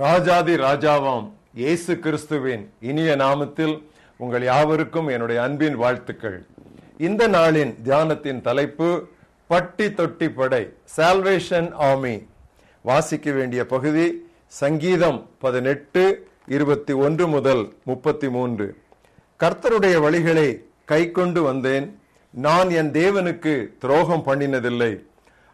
ராஜாதி ராஜாவாம் இயேசு கிறிஸ்துவின் இனிய நாமத்தில் உங்கள் யாவருக்கும் என்னுடைய அன்பின் வாழ்த்துக்கள். இந்த நாளின் தியானத்தின் தலைப்பு பட்டி தொட்டி படை சால்வேஷன் ஆமி வாசிக்க வேண்டிய பகுதி சங்கீதம் பதினெட்டு இருபத்தி ஒன்று முதல் முப்பத்தி மூன்று. கர்த்தருடைய வழிகளை கை கொண்டு வந்தேன். நான் என் தேவனுக்கு துரோகம் பண்ணினதில்லை.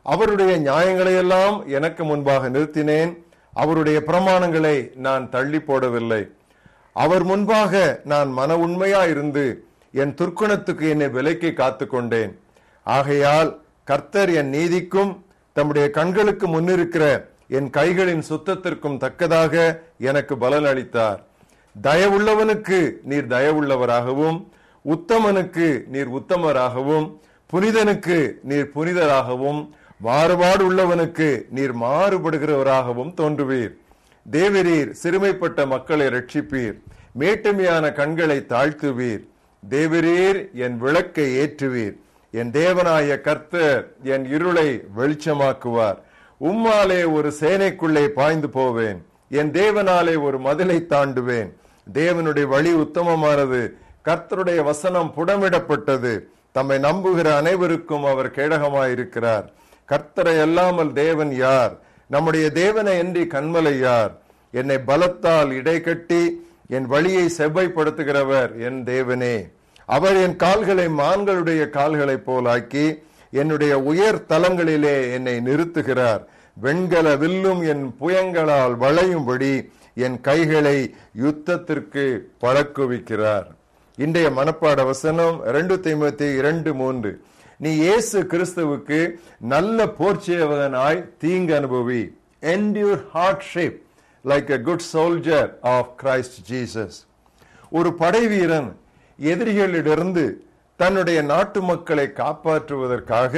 அவருடைய நியாயங்களையெல்லாம் எனக்கு முன்பாக நிறுத்தினேன். அவருடைய பிரமாணங்களை நான் தள்ளி போடவில்லை. அவர் முன்பாக நான் மன உண்மையா இருந்து என் துர்க்குணத்துக்கு என்னை விலைக்கு காத்து கொண்டேன். ஆகையால் கர்த்தர் என் நீதிக்கும் தம்முடைய கண்களுக்கு முன்னிருக்கிற என் கைகளின் சுத்தத்திற்கும் தக்கதாக எனக்கு பலன் அளித்தார் தயவுள்ளவனுக்கு நீர் தயவுள்ளவராகவும் உத்தமனுக்கு நீர் உத்தமராகவும் புனிதனுக்கு நீர் புனிதராகவும் மாறுபாடு உள்ளவனுக்கு நீர் மாறுபடுகிறவராகவும் தோன்றுவீர். தேவரீர் சிறுமைப்பட்ட மக்களை ரட்சிப்பீர் மேட்டுமையான கண்களை தாழ்த்துவீர். தேவரீர் என் விளக்கை ஏற்றுவீர். என் தேவனாய கர்த்தர் என் இருளை வெளிச்சமாக்குவார். உம்மாலே ஒரு சேனைக்குள்ளே பாய்ந்து போவேன். என் தேவனாலே ஒரு மதிலை தாண்டுவேன். தேவனுடைய வழி உத்தமமானது. கர்த்தருடைய வசனம் புடமிடப்பட்டது. தம்மை நம்புகிற அனைவருக்கும் அவர் கேடகமாயிருக்கிறார். கர்த்தரை அல்லாமல் தேவன் யார்? நம்முடைய தேவனை என்று கண்மலை யார்? என்னை பலத்தால் இடை கட்டி என் வழியை செவ்வைப்படுத்துகிறவர் என் தேவனே. அவர் என் கால்களை மான்களுடைய கால்களைப் போலாக்கி என்னுடைய உயர் தலங்களிலே என்னை நிறுத்துகிறார். வெண்கல வில்லும் என் புயங்களால் வளையும்படி என் கைகளை யுத்தத்திற்கு பழக்குவிக்கிறார் இன்றைய மனப்பாட வசனம் ரெண்டு தைமத்தி இரண்டு மூன்று. நீ இயேசு கிறிஸ்துவுக்கு நல்ல போர்ச்சேவகனாய் தீங்கு அனுபவி. Endure hardship like a good soldier of Christ Jesus. ஒரு படை வீரன் எதிரிகளிடமிருந்து தன்னுடைய நாட்டு மக்களை காப்பாற்றுவதற்காக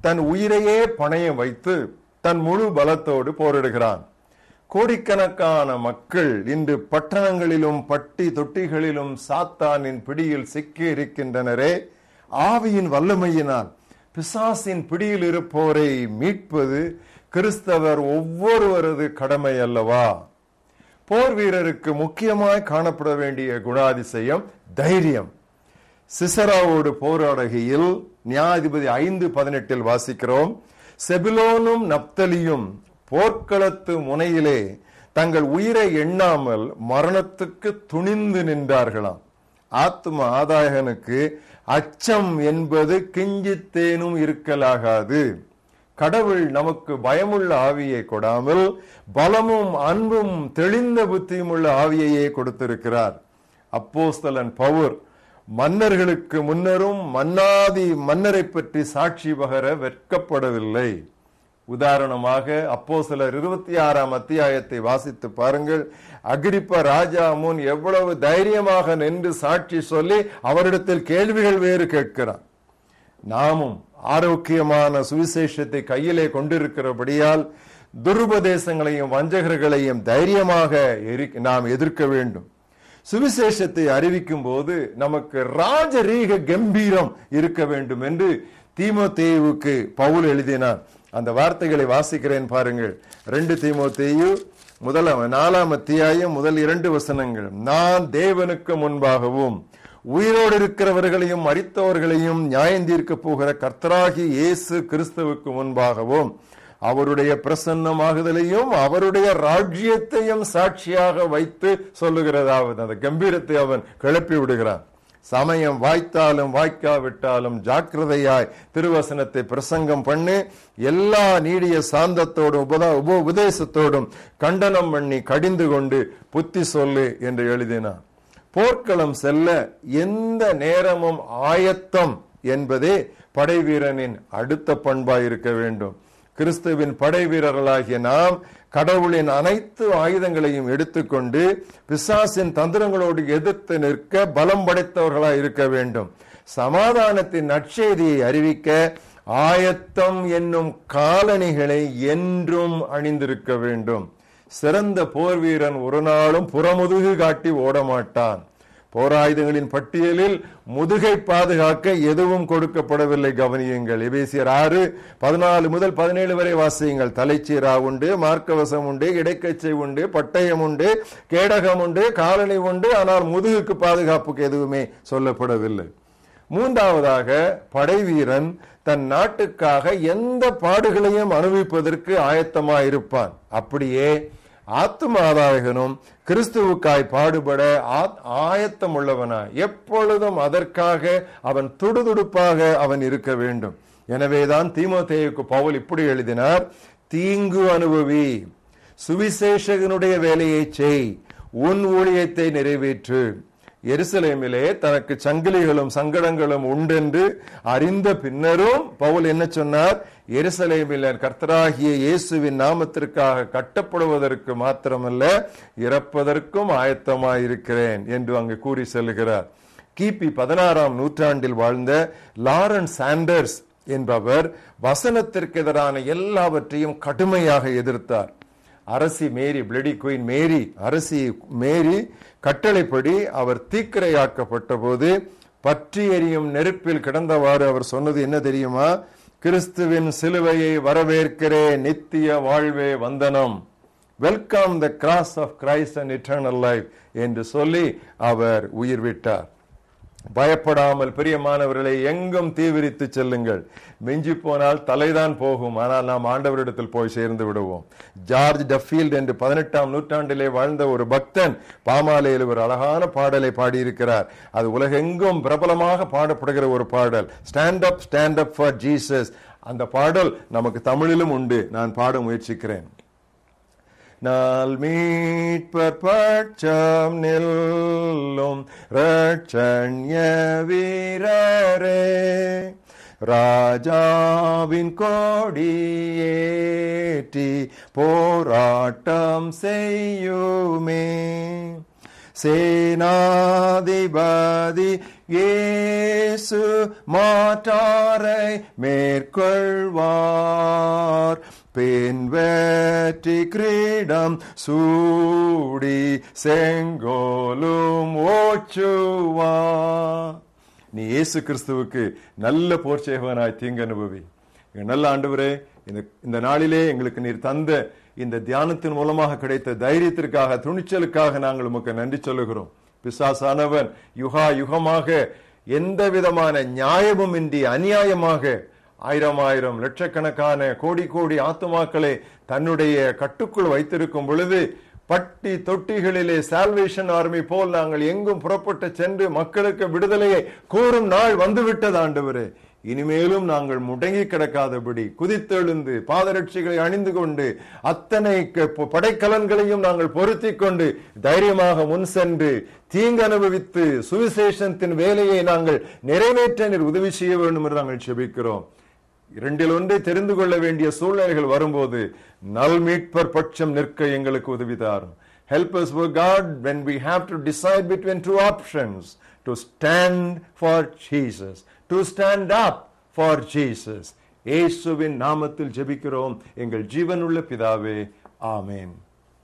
தன் உயிரையே பணயம் வைத்து தன் முழு பலத்தோடு போரிடுகிறான். கோடிக்கணக்கான மக்கள் இன்று பட்டணங்களிலும் பட்டி தொட்டிகளிலும் சாத்தானின் பிடியில் சிக்கி இருக்கின்றனரே ஆவியின் வல்லமையினால் பிசாசின் பிடியில் இருப்போரை மீட்பது கிறிஸ்தவர் ஒவ்வொருவரது கடமை அல்லவா? போர் வீரருக்கு முக்கியமாய் காணப்பட வேண்டிய குணாதிசயம் தைரியம். சிசராவோடு போராடுகையில் நியாயாதிபதி ஐந்து பதினெட்டில் வாசிக்கிறோம். செபிலோனும் நப்தலியும் போர்க்களத்து முனையிலே தங்கள் உயிரை எண்ணாமல் மரணத்துக்கு துணிந்து நின்றார்களாம். ஆத்ம ஆதாயகனுக்கு அச்சம் என்பது கிஞ்சித்தேனும் இருக்கலாகாது. கடவுள் நமக்கு பயமுள்ள ஆவியை கொடாமல் பலமும் அன்பும் தெளிந்த புத்தியும் உள்ள ஆவியையே கொடுத்திருக்கிறார். அப்போஸ்தலன் பவுர் மன்னர்களுக்கு முன்னரும் மன்னாதி மன்னரை பற்றி சாட்சி பகர வெட்கப்படவில்லை. உதாரணமாக அப்போ சிலர் இருபத்தி ஆறாம் அத்தியாயத்தை வாசித்து பாருங்கள். அகிரிப்ப ராஜா முன் எவ்வளவு தைரியமாக நின்று சாட்சி சொல்லி அவரிடத்தில் கேள்விகள் வேறு கேட்கிறார். நாமும் ஆரோக்கியமான சுவிசேஷத்தை கையிலே கொண்டிருக்கிறபடியால் துருபதேசங்களையும் வஞ்சகர்களையும் தைரியமாக நாம் எதிர்க்க வேண்டும். சுவிசேஷத்தை அறிவிக்கும் போது நமக்கு ராஜரீக கம்பீரம் இருக்க வேண்டும் என்று தீமோத்தேயுவுக்கு பவுல் எழுதினார். அந்த வார்த்தைகளை வாசிக்கிறேன் பாருங்கள். ரெண்டு தீமோத்தேயு முதலாம் நாலாம் அத்தியாயம் முதல் இரண்டு வசனங்கள். நான் தேவனுக்கு முன்பாகவும் உயிரோடு இருக்கிறவர்களையும் மறித்தவர்களையும் நியாயந்தீர்க்க போகிற கர்த்தராகி இயேசு கிறிஸ்துவுக்கு முன்பாகவும் அவருடைய பிரசன்னமாகுதலையும் அவருடைய ராஜ்யத்தையும் சாட்சியாக வைத்து சொல்லுகிறதாவது. அந்த கம்பீரத்தை அவன் கிளப்பி விடுகிறான். சமயம் வாய்த்தாலும் வாய்க்காவிட்டாலும் ஜாக்கிரதையாய் திருவசனத்தை பிரசங்கம் பண்ணி. எல்லா நீடிய சாந்தத்தோடும் உபதா உப உபதேசத்தோடும் கண்டனம் பண்ணி கடிந்து கொண்டு புத்தி சொல்லு என்று எழுதினான் போர்க்களம் செல்ல எந்த நேரமும் ஆயத்தம் என்பதே படைவீரனின் அடுத்த பண்பாய் இருக்க வேண்டும். கிறிஸ்துவின் படை வீரர்களாகிய நாம் கடவுளின் அனைத்து ஆயுதங்களையும் எடுத்துக்கொண்டு பிசாசின் தந்திரங்களோடு எதிர்த்து நிற்க பலம் படைத்தவர்களாக இருக்க வேண்டும். சமாதானத்தின் நற்செய்தியை அறிவிக்க ஆயத்தம் என்னும் காலணிகளை என்றும் அணிந்திருக்க வேண்டும். சிறந்த போர் வீரன் ஒரு நாளும் புறமுதுகு காட்டி ஓடமாட்டான். போராயுதங்களின் பட்டியலில் முதுகை பாதுகாக்க எதுவும் கொடுக்கப்படவில்லை கவனியுங்கள். எபேசியர் ஆறு பதினாலு முதல் பதினேழு வரை வாசியுங்கள். தலைச்சீரா உண்டு மார்க்கவசம் உண்டு இடைக்கச்சை உண்டு பட்டயம் உண்டு கேடகம் உண்டு காலணி உண்டு ஆனால் முதுகுக்கு பாதுகாப்புக்கு எதுவுமே சொல்லப்படவில்லை. மூன்றாவதாக படைவீரன் தன் நாட்டுக்காக எந்த பாடுகளையும் அனுபவிப்பதற்கு ஆயத்தமாயிருப்பான். அப்படியே ஆத்துமாதாயகனும் கிறிஸ்துவுக்காய் பாடுபட ஆயத்தம் உள்ளவனாய் எப்பொழுதும் அதற்காக அவன் துடுதுடுப்பாக அவன் இருக்க வேண்டும். எனவேதான் தீமோத்தேயுக்கு பவுல் இப்படி எழுதினார் தீங்கு அனுபவி சுவிசேஷகனுடைய வேலையை செய் உன் ஊழியத்தை நிறைவேற்று. எருசலேமிலே தனக்கு சங்கிலிகளும் சங்கடங்களும் உண்டென்று அறிந்த பின்னரும் பவுல் என்ன சொன்னார்? எருசலேமில் கர்த்தராகிய இயேசுவின் நாமத்திற்காக கட்டப்படுவதற்கு மாத்திரமல்ல இறப்பதற்கும் ஆயத்தமாயிருக்கிறேன் என்று அங்கு கூறி செல்கிறார். கிபி பதினாறாம் நூற்றாண்டில் வாழ்ந்த லாரன்ஸ் சாண்டர்ஸ் என்பவர் வசனத்திற்கு எதிரான எல்லாவற்றையும் கடுமையாக எதிர்த்தார். அரசி மேரி பிளடி குயின் மேரி அரசி மேரி கட்டளைப்படி அவர் தீக்கிரையாக்கப்பட்ட போது பற்றி எரியும் நெருப்பில் கிடந்தவாறு அவர் சொன்னது என்ன தெரியுமா? கிறிஸ்துவின் சிலுவையை வரவேற்கிறேன் நித்திய வாழ்வே வந்தனம். Welcome the cross of Christ and eternal life என்று சொல்லி அவர் உயிர் விட்டார். பயப்படாமல் பிரியமானவர்களை எங்கும் தீவிரித்து செல்லுங்கள். மிஞ்சி போனால் தலைதான் போகும். ஆனால் நாம் ஆண்டவரிடத்தில் போய் சேர்ந்து விடுவோம். ஜார்ஜ் டஃபீல்ட் என்று பதினெட்டாம் நூற்றாண்டிலே வாழ்ந்த ஒரு பக்தன் பாமாலையில் ஒரு அழகான பாடலை பாடியிருக்கிறார். அது உலகெங்கும் பிரபலமாக பாடப்படுகிற ஒரு பாடல். Stand up stand up for Jesus அந்த பாடல் நமக்கு தமிழிலும் உண்டு. நான் பாட முயற்சிக்கிறேன். நாள் மீட்பர் பட்சம் நில்லும் ரட்சண்ய வீரரே. ராஜாவின் கோடியேற்றி போராட்டம் செய்யுமே. சேனாதிபதி இயேசு மாற்றாரை மேற்கொள்வார். பெண் வெற்றி கிரீடம் சூடி செங்கோலும் ஓச்சுவா. நீ இயேசு கிறிஸ்துவுக்கு நல்ல போர்ச்சேகவனாய் தீங்கு அனுபவி. நல்ல ஆண்டவரே இந்த இந்த நாளிலே எங்களுக்கு நீர் தந்த இந்த தியானத்தின் மூலமாக கிடைத்த தைரியத்திற்காக துணிச்சலுக்காக நாங்கள் உமக்கு நன்றி சொல்லுகிறோம். பிசாசானவன் யுகா யுகமாக எந்த விதமான நியாயமும் இன்றி அநியாயமாக ஆயிரம் ஆயிரம் லட்சக்கணக்கான கோடி கோடி ஆத்துமாக்களை தன்னுடைய கட்டுக்குள் வைத்திருக்கும் பொழுது பட்டி தொட்டிகளிலே சால்வேஷன் ஆர்மி போல் நாங்கள் எங்கும் புறப்பட்டு சென்று மக்களுக்கு விடுதலையை கூறும் நாள் வந்துவிட்டது ஆண்டவரே. இனிமேலும் நாங்கள் முடங்கி கிடக்காதபடி குதித்தெழுந்து பாதரட்சிகளை அணிந்து கொண்டு அத்தனை படைக்கலன்களையும் நாங்கள் பொருத்தி கொண்டு தைரியமாக முன் சென்று தீங்கு அனுபவித்து சுவிசேஷத்தின் வேலையை நாங்கள் நிறைவேற்ற நீர் உதவி செய்ய வேண்டும் என்று நாங்கள் செபிக்கிறோம். இரண்டில் ஒன்றை தெரிந்து கொள்ள வேண்டிய சூழ்நிலைகள் வரும்போது நல் மீட்பர் பட்சம் நிற்க எங்களுக்கு உதவிதார். Help Help us, O God, when we have to decide between two options, to stand for Jesus, to stand up for Jesus. இயேசுவின் நாமத்தில் ஜெபிக்கிறோம். எங்கள் ஜீவனுள்ள பிதாவே ஆமேன்.